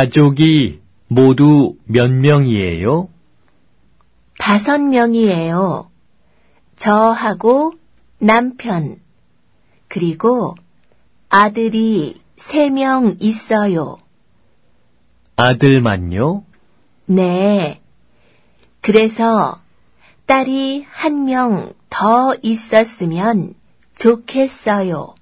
가족이 모두 몇 명이에요? 다섯 명이에요. 저하고 남편, 그리고 아들이 세 명 있어요. 아들만요? 네. 그래서 딸이 한 명 더 있었으면 좋겠어요.